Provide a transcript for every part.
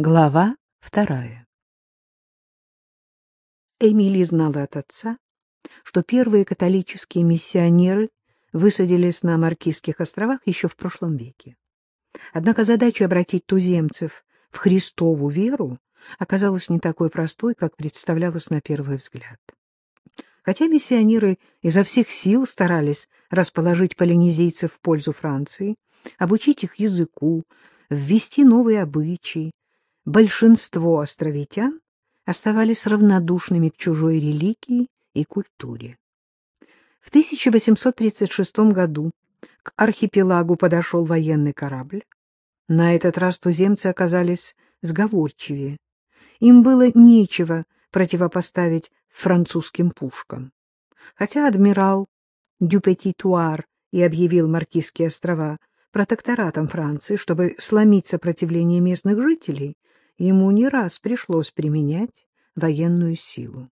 Глава вторая Эмили знала от отца, что первые католические миссионеры высадились на Маркизских островах еще в прошлом веке. Однако задача обратить туземцев в Христову веру оказалась не такой простой, как представлялось на первый взгляд. Хотя миссионеры изо всех сил старались расположить полинезийцев в пользу Франции, обучить их языку, ввести новые обычаи, большинство островитян оставались равнодушными к чужой религии и культуре. В 1836 году к архипелагу подошел военный корабль. На этот раз туземцы оказались сговорчивее. Им было нечего противопоставить французским пушкам. Хотя адмирал Дюпетитуар и объявил Маркизские острова протекторатом Франции, чтобы сломить сопротивление местных жителей, ему не раз пришлось применять военную силу.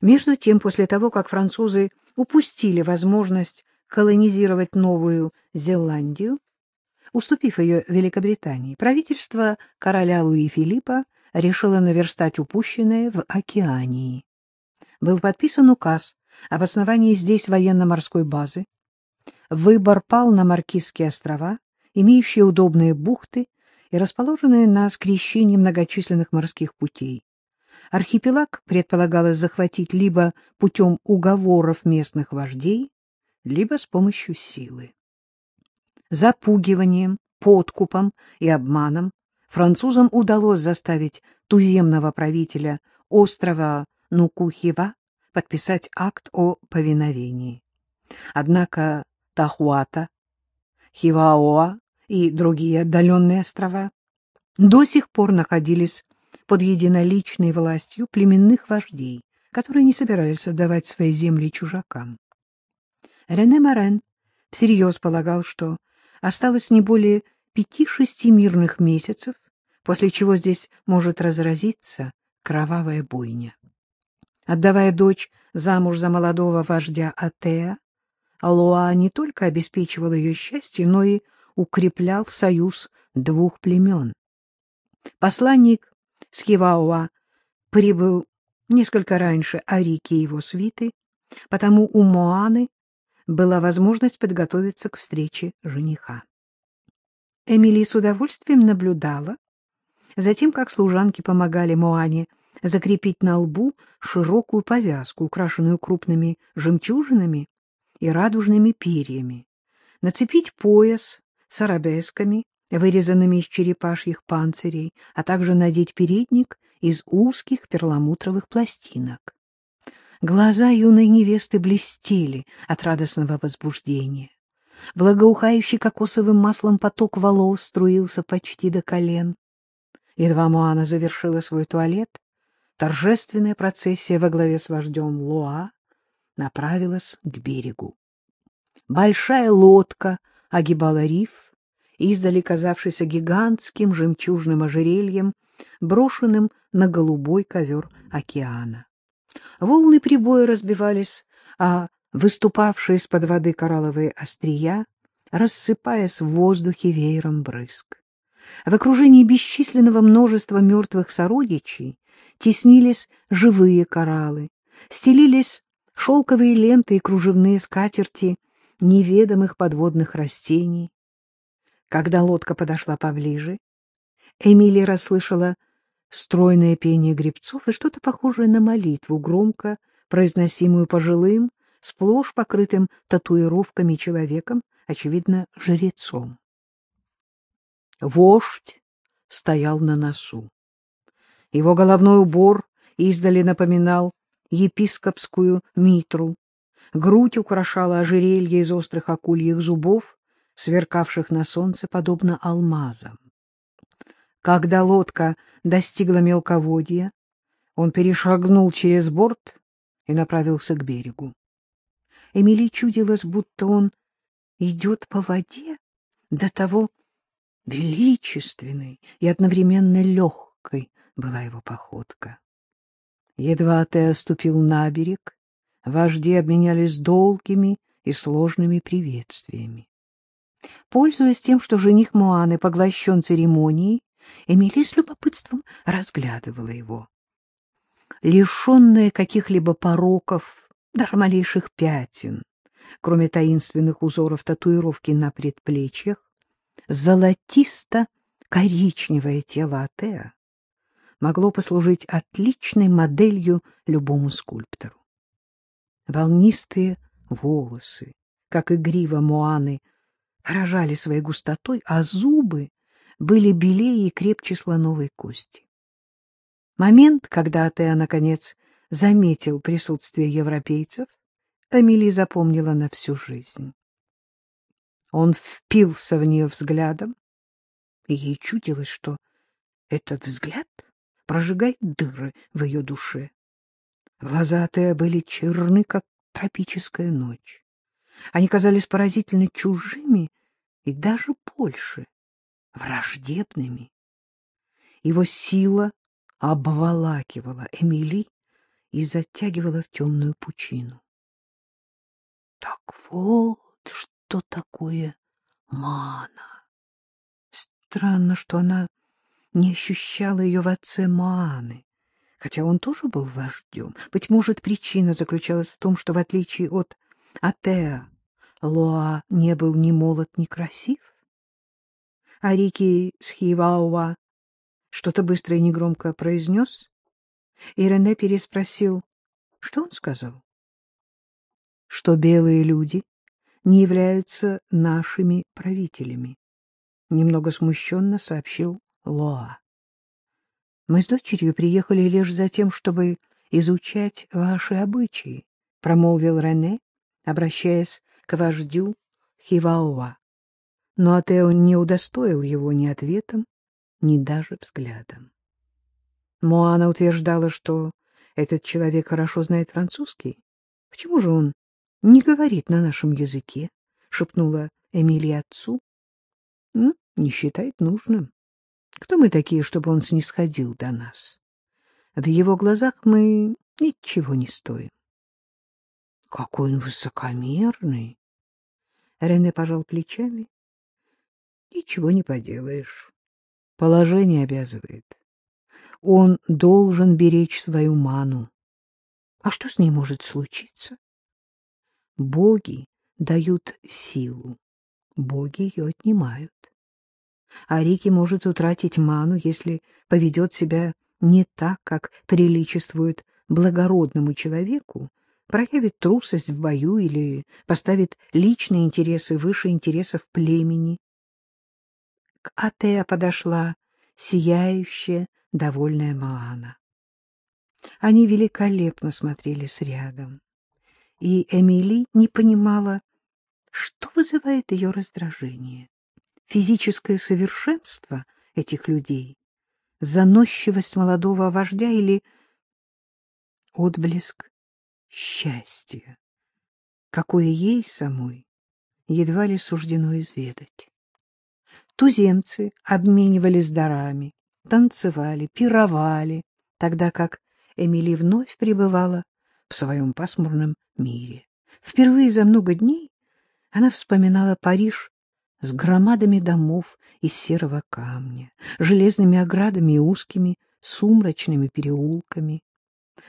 Между тем, после того, как французы упустили возможность колонизировать Новую Зеландию, уступив ее Великобритании, правительство короля Луи Филиппа решило наверстать упущенное в Океании. Был подписан указ об основании здесь военно-морской базы. Выбор пал на Маркизские острова, имеющие удобные бухты и расположенные на скрещении многочисленных морских путей. Архипелаг предполагалось захватить либо путем уговоров местных вождей, либо с помощью силы. Запугиванием, подкупом и обманом французам удалось заставить туземного правителя острова Нукухива подписать акт о повиновении. Однако Тахуата, Хиваоа и другие отдаленные острова до сих пор находились под единоличной властью племенных вождей, которые не собирались отдавать свои земли чужакам. Рене Морен всерьез полагал, что осталось не более пяти-шести мирных месяцев, после чего здесь может разразиться кровавая бойня. Отдавая дочь замуж за молодого вождя Атеа, Алуа не только обеспечивал ее счастье, но и укреплял союз двух племен. Посланник Скивауа прибыл несколько раньше Арики и его свиты, потому у Моаны была возможность подготовиться к встрече жениха. Эмили с удовольствием наблюдала за тем, как служанки помогали Моане закрепить на лбу широкую повязку, украшенную крупными жемчужинами и радужными перьями, нацепить пояс с арабесками, вырезанными из черепашьих панцирей, а также надеть передник из узких перламутровых пластинок. Глаза юной невесты блестели от радостного возбуждения. Благоухающий кокосовым маслом поток волос струился почти до колен. Едва Моана завершила свой туалет, торжественная процессия во главе с вождем Луа направилась к берегу. Большая лодка огибала риф, издали казавшийся гигантским жемчужным ожерельем, брошенным на голубой ковер океана. Волны прибоя разбивались, а выступавшие из-под воды коралловые острия, рассыпаясь в воздухе веером брызг. В окружении бесчисленного множества мертвых сородичей теснились живые кораллы, стелились шелковые ленты и кружевные скатерти неведомых подводных растений, когда лодка подошла поближе, Эмилия расслышала стройное пение гребцов и что-то похожее на молитву, громко произносимую пожилым, сплошь покрытым татуировками человеком, очевидно, жрецом. Вождь стоял на носу. Его головной убор издали напоминал епископскую митру, грудь украшала ожерелье из острых акульих зубов, сверкавших на солнце подобно алмазам. Когда лодка достигла мелководья, он перешагнул через борт и направился к берегу. Эмили чудилось, будто он идет по воде до того величественной и одновременно легкой была его походка. Едва ты оступил на берег, вожди обменялись долгими и сложными приветствиями. Пользуясь тем, что жених Моаны поглощен церемонией, Эмили с любопытством разглядывала его. Лишенная каких-либо пороков, даже малейших пятен, кроме таинственных узоров татуировки на предплечьях, золотисто-коричневое тело Атеа могло послужить отличной моделью любому скульптору. Волнистые волосы, как и грива Моаны, поражали своей густотой, а зубы были белее и крепче слоновой кости. Момент, когда Атеа, наконец, заметил присутствие европейцев, Эмили запомнила на всю жизнь. Он впился в нее взглядом, и ей чудилось, что этот взгляд прожигает дыры в ее душе. Глаза Теа были черны, как тропическая ночь. Они казались поразительно чужими и даже больше враждебными. Его сила обволакивала Эмили и затягивала в темную пучину. Так вот, что такое мана. Странно, что она не ощущала ее в отце Мааны, хотя он тоже был вождем. Быть может, причина заключалась в том, что, в отличие от Атеа, Лоа не был ни молод, ни красив. А Рики Схивауа что-то быстро и негромко произнес, и Рене переспросил, что он сказал? Что белые люди не являются нашими правителями, немного смущенно сообщил Лоа. Мы с дочерью приехали лишь за тем, чтобы изучать ваши обычаи, промолвил Рене, обращаясь к вождю Хиваоа. Но Атео не удостоил его ни ответом, ни даже взглядом. Моана утверждала, что этот человек хорошо знает французский. Почему же он не говорит на нашем языке? — шепнула Эмилия отцу. — Не считает нужным. Кто мы такие, чтобы он снисходил до нас? В его глазах мы ничего не стоим. — Какой он высокомерный! Рене пожал плечами. — Ничего не поделаешь. Положение обязывает. Он должен беречь свою ману. А что с ней может случиться? Боги дают силу, боги ее отнимают. А Рики может утратить ману, если поведет себя не так, как приличествует благородному человеку, проявит трусость в бою или поставит личные интересы выше интересов племени. К Атеа подошла сияющая, довольная Маана. Они великолепно смотрелись рядом, и Эмили не понимала, что вызывает ее раздражение физическое совершенство этих людей, заносчивость молодого вождя или отблеск счастья, какое ей самой едва ли суждено изведать. Туземцы обменивались дарами, танцевали, пировали, тогда как Эмили вновь пребывала в своем пасмурном мире. Впервые за много дней она вспоминала Париж с громадами домов из серого камня, железными оградами и узкими сумрачными переулками,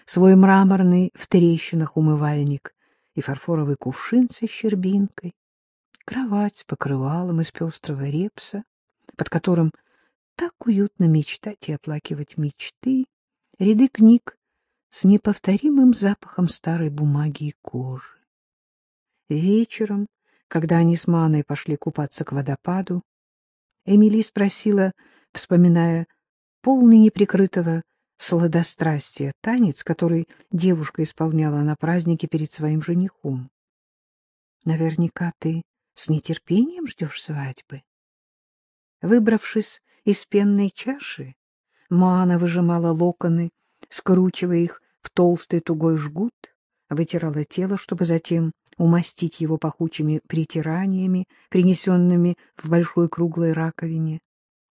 свой мраморный в трещинах умывальник и фарфоровый кувшин со щербинкой, кровать с покрывалом из пестрого репса, под которым так уютно мечтать и оплакивать мечты, ряды книг с неповторимым запахом старой бумаги и кожи. Вечером когда они с Маной пошли купаться к водопаду, Эмили спросила, вспоминая полный неприкрытого сладострастия танец, который девушка исполняла на празднике перед своим женихом. — Наверняка ты с нетерпением ждешь свадьбы? Выбравшись из пенной чаши, Мана выжимала локоны, скручивая их в толстый тугой жгут, вытирала тело, чтобы затем умастить его пахучими притираниями, принесенными в большой круглой раковине.